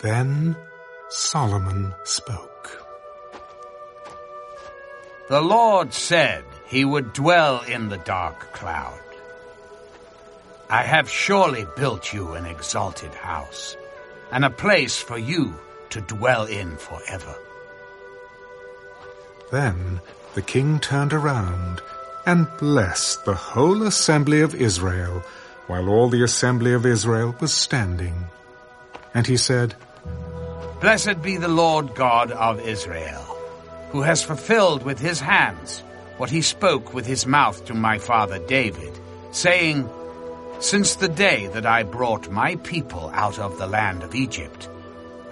Then Solomon spoke. The Lord said he would dwell in the dark cloud. I have surely built you an exalted house, and a place for you to dwell in forever. Then the king turned around and blessed the whole assembly of Israel, while all the assembly of Israel was standing. And he said, Blessed be the Lord God of Israel, who has fulfilled with his hands what he spoke with his mouth to my father David, saying, Since the day that I brought my people out of the land of Egypt,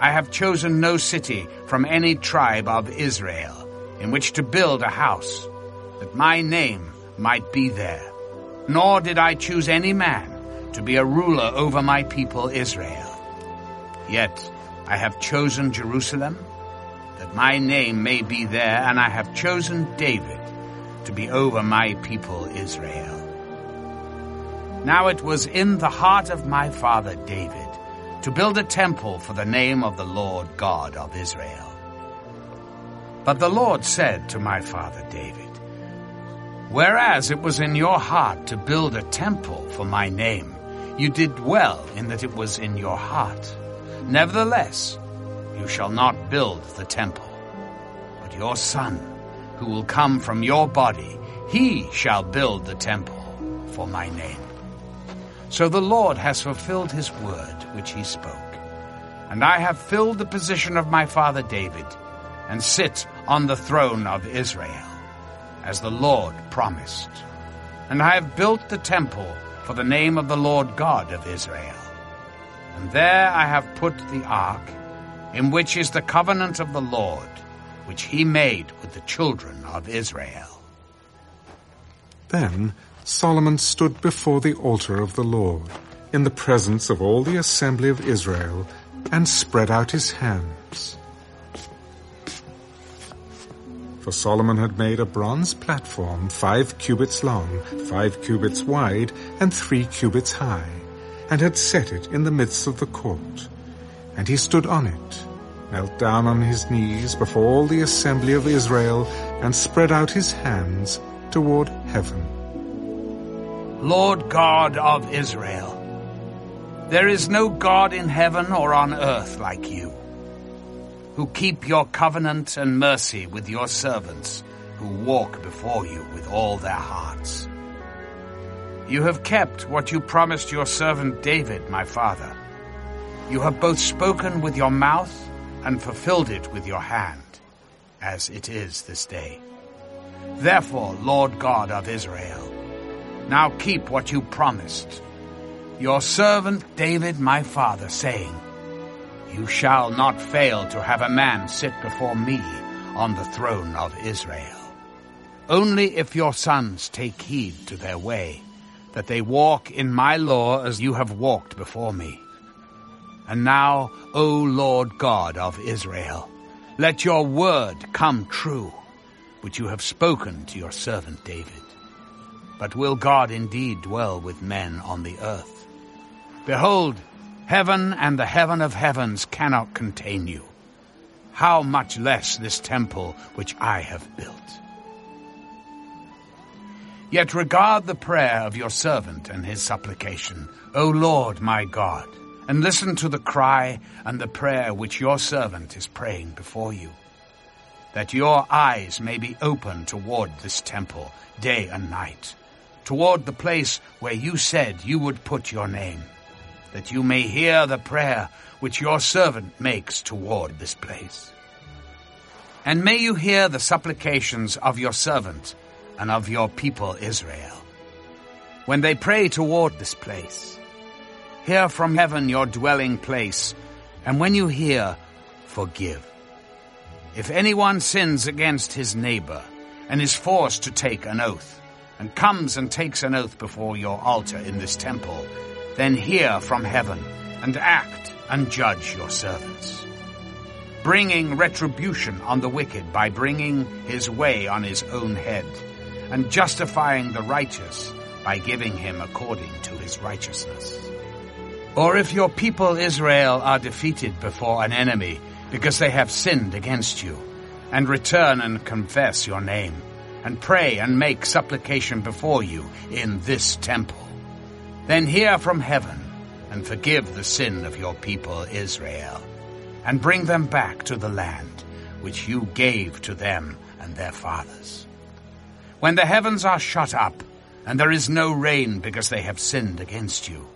I have chosen no city from any tribe of Israel in which to build a house, that my name might be there. Nor did I choose any man to be a ruler over my people Israel. Yet I have chosen Jerusalem, that my name may be there, and I have chosen David to be over my people Israel. Now it was in the heart of my father David to build a temple for the name of the Lord God of Israel. But the Lord said to my father David, Whereas it was in your heart to build a temple for my name, you did well in that it was in your heart. Nevertheless, you shall not build the temple, but your son, who will come from your body, he shall build the temple for my name. So the Lord has fulfilled his word which he spoke. And I have filled the position of my father David, and sit on the throne of Israel, as the Lord promised. And I have built the temple for the name of the Lord God of Israel. And there I have put the ark, in which is the covenant of the Lord, which he made with the children of Israel. Then Solomon stood before the altar of the Lord, in the presence of all the assembly of Israel, and spread out his hands. For Solomon had made a bronze platform five cubits long, five cubits wide, and three cubits high, and had set it in the midst of the court. And he stood on it, knelt down on his knees before all the assembly of Israel, and spread out his hands toward heaven. Lord God of Israel, there is no God in heaven or on earth like you, who keep your covenant and mercy with your servants, who walk before you with all their hearts. You have kept what you promised your servant David, my father. You have both spoken with your mouth and fulfilled it with your hand, as it is this day. Therefore, Lord God of Israel, now keep what you promised. Your servant David, my father, saying, You shall not fail to have a man sit before me on the throne of Israel. Only if your sons take heed to their way, that they walk in my law as you have walked before me. And now, O Lord God of Israel, let your word come true, which you have spoken to your servant David. But will God indeed dwell with men on the earth? Behold, heaven and the heaven of heavens cannot contain you. How much less this temple which I have built? Yet regard the prayer of your servant and his supplication, O Lord my God, and listen to the cry and the prayer which your servant is praying before you, that your eyes may be open toward this temple day and night, toward the place where you said you would put your name, that you may hear the prayer which your servant makes toward this place. And may you hear the supplications of your servant and of your people Israel. When they pray toward this place, hear from heaven your dwelling place, and when you hear, forgive. If anyone sins against his neighbor, and is forced to take an oath, and comes and takes an oath before your altar in this temple, then hear from heaven, and act and judge your servants. Bringing retribution on the wicked by bringing his way on his own head, and justifying the righteous by giving him according to his righteousness. Or if your people Israel are defeated before an enemy because they have sinned against you, and return and confess your name, and pray and make supplication before you in this temple, then hear from heaven and forgive the sin of your people Israel, and bring them back to the land which you gave to them and their fathers. When the heavens are shut up, and there is no rain because they have sinned against you,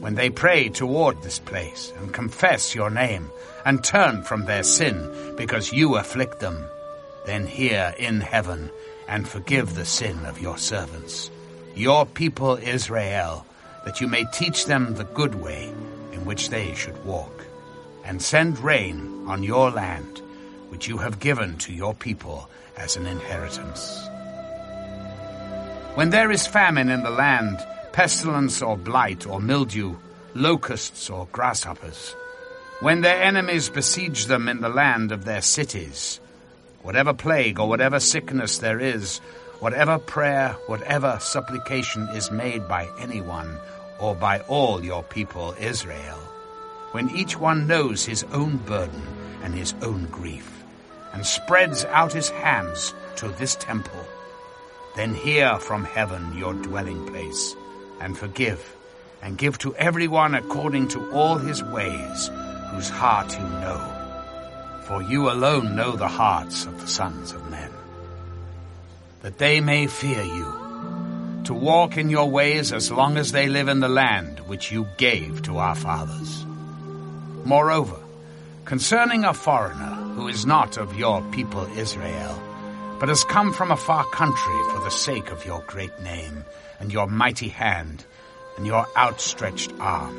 when they pray toward this place and confess your name and turn from their sin because you afflict them, then hear in heaven and forgive the sin of your servants, your people Israel, that you may teach them the good way in which they should walk, and send rain on your land, which you have given to your people as an inheritance. When there is famine in the land, pestilence or blight or mildew, locusts or grasshoppers. When their enemies besiege them in the land of their cities, whatever plague or whatever sickness there is, whatever prayer, whatever supplication is made by anyone or by all your people Israel, when each one knows his own burden and his own grief, and spreads out his hands to this temple, then hear from heaven your dwelling place and forgive, and give to everyone according to all his ways, whose heart you know. For you alone know the hearts of the sons of men. That they may fear you, to walk in your ways as long as they live in the land which you gave to our fathers. Moreover, concerning a foreigner who is not of your people Israel, but has come from a far country for the sake of your great name, and your mighty hand and your outstretched arm.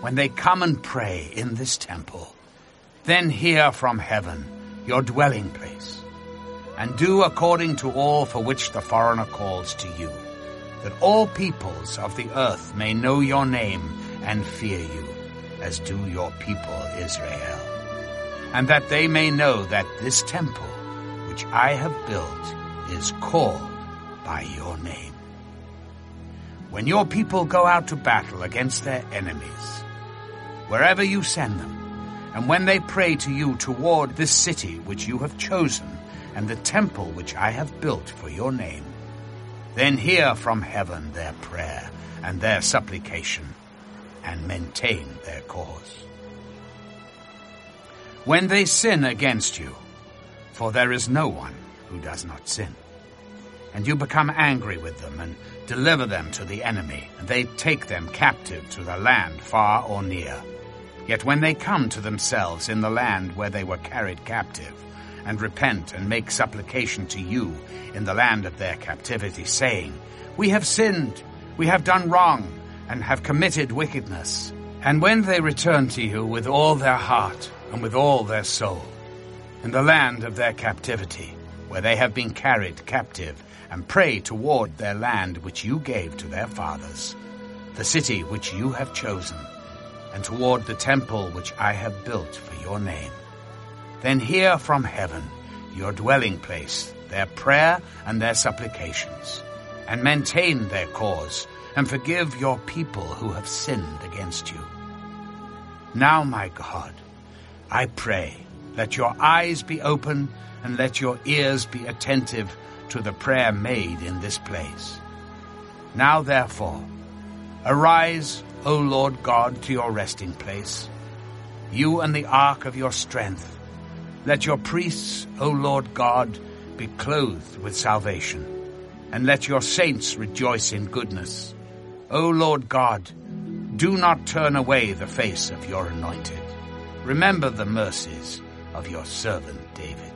When they come and pray in this temple, then hear from heaven your dwelling place, and do according to all for which the foreigner calls to you, that all peoples of the earth may know your name and fear you, as do your people Israel, and that they may know that this temple which I have built is called by your name. When your people go out to battle against their enemies, wherever you send them, and when they pray to you toward this city which you have chosen, and the temple which I have built for your name, then hear from heaven their prayer and their supplication, and maintain their cause. When they sin against you, for there is no one who does not sin, and you become angry with them and deliver them to the enemy, and they take them captive to the land far or near. Yet when they come to themselves in the land where they were carried captive, and repent and make supplication to you in the land of their captivity, saying, We have sinned, we have done wrong, and have committed wickedness. And when they return to you with all their heart and with all their soul, in the land of their captivity, where they have been carried captive, and pray toward their land which you gave to their fathers, the city which you have chosen, and toward the temple which I have built for your name. Then hear from heaven, your dwelling place, their prayer and their supplications, and maintain their cause, and forgive your people who have sinned against you. Now, my God, I pray, let your eyes be open, and let your ears be attentive to the prayer made in this place. Now therefore, arise, O Lord God, to your resting place, you and the ark of your strength. Let your priests, O Lord God, be clothed with salvation, and let your saints rejoice in goodness. O Lord God, do not turn away the face of your anointed. Remember the mercies of your servant David.